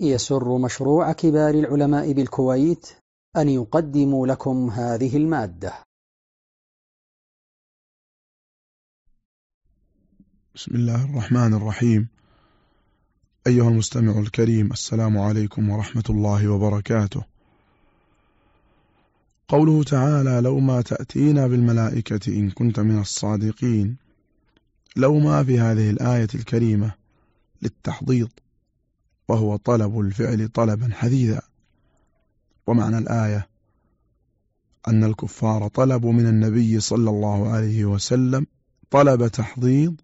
يسر مشروع كبار العلماء بالكويت أن يقدم لكم هذه المادة. بسم الله الرحمن الرحيم. أيها المستمع الكريم السلام عليكم ورحمة الله وبركاته. قوله تعالى لو ما تأتينا بالملائكة إن كنت من الصادقين لو ما في هذه الآية الكريمة للتحضيض. وهو طلب الفعل طلبا حديدا ومعنى الآية أن الكفار طلبوا من النبي صلى الله عليه وسلم طلب تحضيض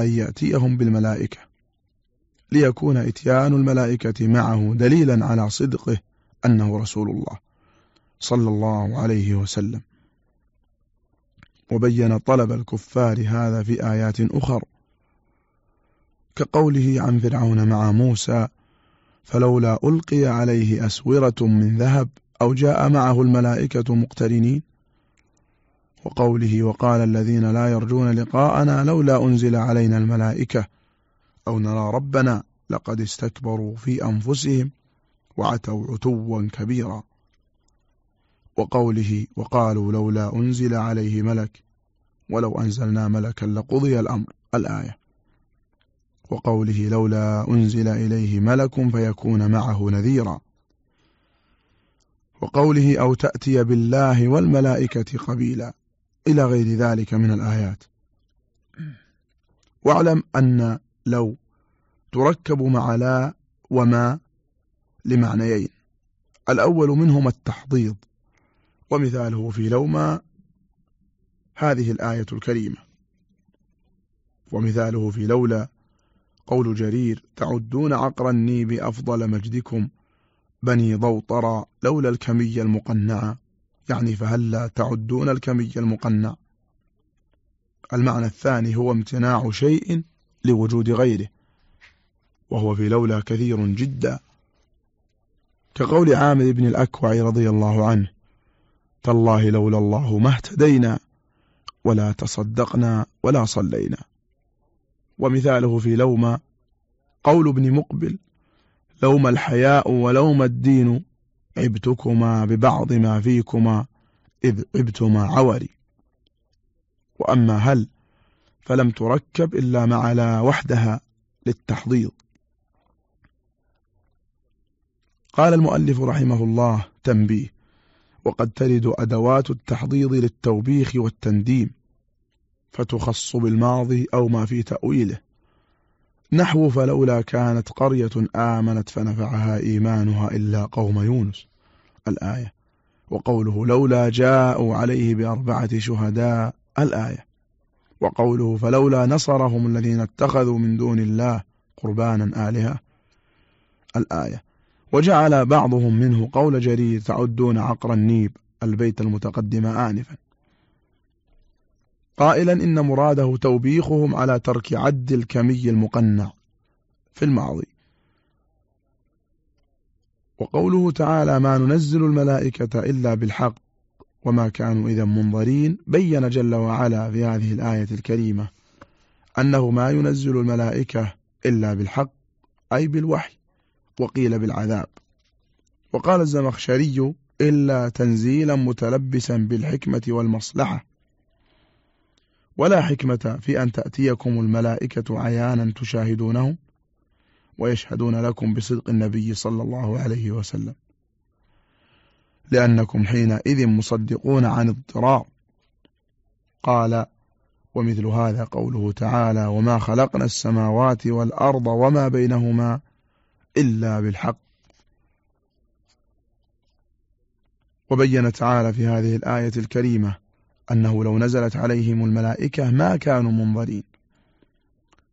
أن يأتيهم بالملائكة ليكون إتيان الملائكة معه دليلا على صدقه أنه رسول الله صلى الله عليه وسلم. وبين طلب الكفار هذا في آيات أخر. كقوله عن فرعون مع موسى فلولا ألقي عليه أسورة من ذهب أو جاء معه الملائكة مقترنين. وقوله وقال الذين لا يرجون لقاءنا لولا أنزل علينا الملائكة أو نرى ربنا لقد استكبروا في أنفسهم وعتوا عتوا كبيرا. وقوله وقالوا لولا أنزل عليه ملك ولو أنزلنا ملكا لقضي الأمر. الآية. وقوله لولا أنزل إليه ملك فيكون معه نذيرا. وقوله أو تأتي بالله والملائكة قبيلا. إلى غير ذلك من الآيات. واعلم أن لو تركب مع لا وما لمعنيين. الأول منهما التحضيض. ومثاله في لوما هذه الآية الكريمة. ومثاله في لولا قول جرير تعدون عقر النيب أفضل مجدكم. بني ضوطرا لولا الكمي المقنعة. يعني فهلا تعدون الكمي المقنع المعنى الثاني هو امتناع شيء لوجود غيره وهو في لولا كثير جدا. كقول عامر بن الأكوع رضي الله عنه تالله لولا الله ما اهتدينا ولا تصدقنا ولا صلينا. ومثاله في لوما قول ابن مقبل لوم الحياء ولوم الدين عبتكما ببعض ما فيكما إذ عبتما عوري. وأما هل فلم تركب إلا مع لا وحدها للتحضيض. قال المؤلف رحمه الله تنبيه وقد ترد أدوات التحضيض للتوبيخ والتنديم. فتخص بالماضي أو ما في تأويله. نحو فلولا كانت قرية آمنت فنفعها إيمانها إلا قوم يونس. الآية. وقوله لولا جاءوا عليه بأربعة شهداء. الآية. وقوله فلولا نصرهم الذين اتخذوا من دون الله قربانا آلهة. الآية. وجعل بعضهم منه قول جرير تعدون عقر النيب البيت المتقدم آنفا. قائلا إن مراده توبيخهم على ترك عد الكمي المقنع في الماضي. وقوله تعالى ما ننزل الملائكة إلا بالحق وما كانوا إذا منظرين. بين جل وعلا في هذه الآية الكريمة أنه ما ينزل الملائكة إلا بالحق أي بالوحي وقيل بالعذاب. وقال الزمخشري إلا تنزيلا متلبسا بالحكمة والمصلحة. ولا حكمة في أن تأتيكم الملائكة عيانا تشاهدونهم ويشهدون لكم بصدق النبي صلى الله عليه وسلم. لأنكم حينئذ مصدقون عن اضطرار قال ومثل هذا قوله تعالى وما خلقنا السماوات والأرض وما بينهما إلا بالحق. وبين تعالى في هذه الآية الكريمة أنه لو نزلت عليهم الملائكة ما كانوا منظرين.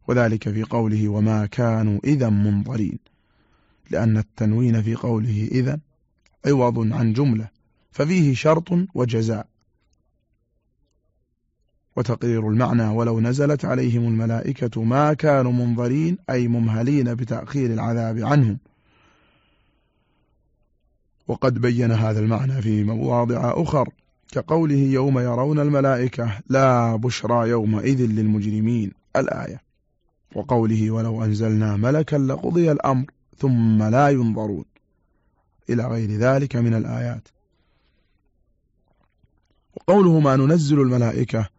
وذلك في قوله وما كانوا إذا منظرين. لأن التنوين في قوله إذا عوض عن جملة ففيه شرط وجزاء. وتقرير المعنى ولو نزلت عليهم الملائكة ما كانوا منظرين أي ممهلين بتأخير العذاب عنهم. وقد بين هذا المعنى في مواضع أخر. كقوله يوم يرون الملائكة لا بشرى يومئذ للمجرمين الآية. وقوله ولو أنزلنا ملكا لقضي الأمر ثم لا ينظرون. إلى غير ذلك من الآيات. وقوله ما ننزل الملائكة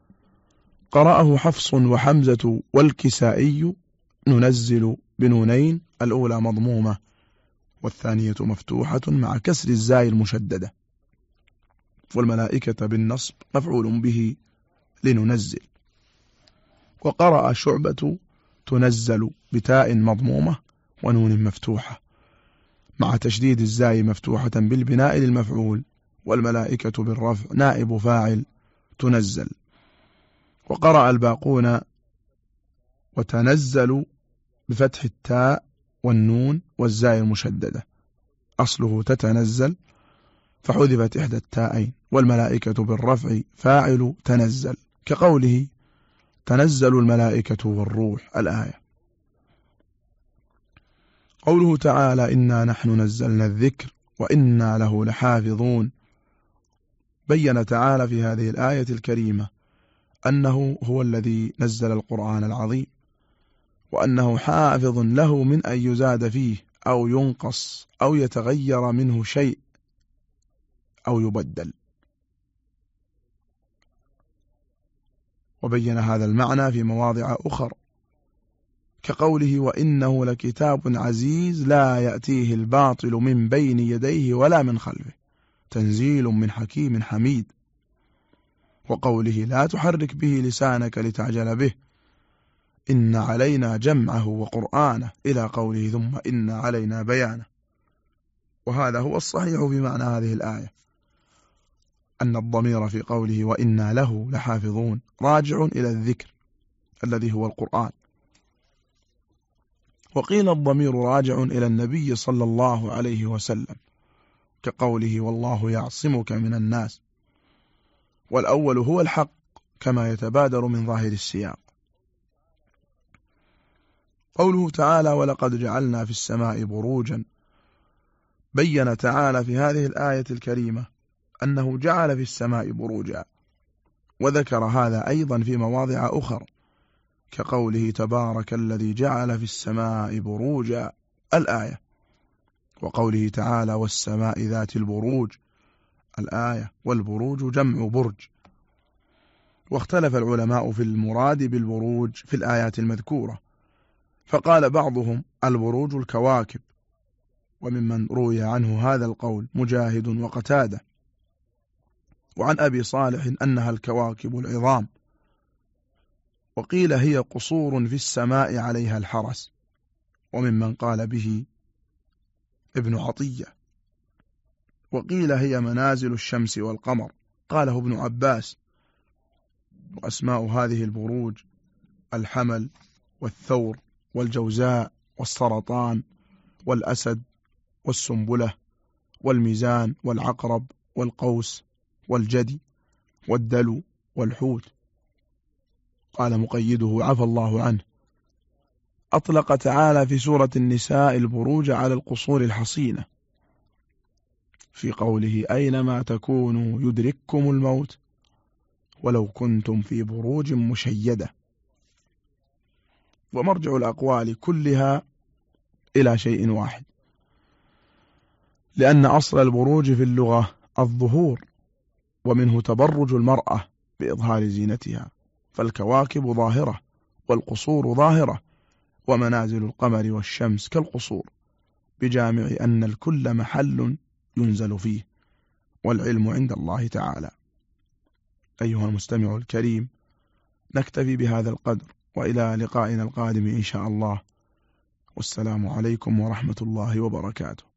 قرأه حفص وحمزة والكسائي ننزل بنونين الأولى مضمومة والثانية مفتوحة مع كسر الزاي المشددة. والملائكة بالنصب مفعول به لننزل. وقرأ شعبة تنزل بتاء مضمومة ونون مفتوحة مع تشديد الزاي مفتوحة بالبناء للمفعول والملائكة بالرفع نائب فاعل تنزل. وقرأ الباقون وتنزل بفتح التاء والنون والزاي المشددة أصله تتنزل فحذفت إحدى التاءين. والملائكة بالرفع فاعل تنزل. كقوله تنزل الملائكة والروح الآية. قوله تعالى إنا نحن نزلنا الذكر وإنا له لحافظون. بين تعالى في هذه الآية الكريمة أنه هو الذي نزل القرآن العظيم وأنه حافظ له من أن يزاد فيه أو ينقص أو يتغير منه شيء أو يبدل. وبين هذا المعنى في مواضع أخر كقوله وإنه لكتاب عزيز لا يأتيه الباطل من بين يديه ولا من خلفه تنزيل من حكيم حميد. وقوله لا تحرك به لسانك لتعجل به إن علينا جمعه وقرآنه إلى قوله ثم إن علينا بيانه. وهذا هو الصحيح في معنى هذه الآية. أن الضمير في قوله وإنا له لحافظون. راجع إلى الذكر الذي هو القرآن. وقيل الضمير راجع إلى النبي صلى الله عليه وسلم كقوله والله يعصمك من الناس. والأول هو الحق كما يتبادر من ظاهر السياق. قوله تعالى ولقد جعلنا في السماء بروجا. بين تعالى في هذه الآية الكريمة أنه جعل في السماء بروجا وذكر هذا أيضا في مواضع أخر كقوله تبارك الذي جعل في السماء بروجا الآية. وقوله تعالى والسماء ذات البروج الآية والبروج جمع برج. واختلف العلماء في المراد بالبروج في الآيات المذكورة فقال بعضهم البروج الكواكب وممن روي عنه هذا القول مجاهد وقتادة. وعن أبي صالح أنها الكواكب العظام. وقيل هي قصور في السماء عليها الحرس وممن قال به ابن عطية. وقيل هي منازل الشمس والقمر قاله ابن عباس. وأسماء هذه البروج الحمل والثور والجوزاء والسرطان والأسد والسنبلة والميزان والعقرب والقوس والجدي والدلو والحوت. قال مقيده عفى الله عنه. أطلق تعالى في سورة النساء البروج على القصور الحصينة. في قوله أينما تكونوا يدرككم الموت ولو كنتم في بروج مشيدة. ومرجع الأقوال كلها إلى شيء واحد. لأن أصل البروج في اللغة الظهور. ومنه تبرج المرأة بإظهار زينتها فالكواكب ظاهرة والقصور ظاهرة ومنازل القمر والشمس كالقصور بجامع أن الكل محل ينزل فيه والعلم عند الله تعالى. أيها المستمع الكريم نكتفي بهذا القدر وإلى لقائنا القادم إن شاء الله. والسلام عليكم ورحمة الله وبركاته.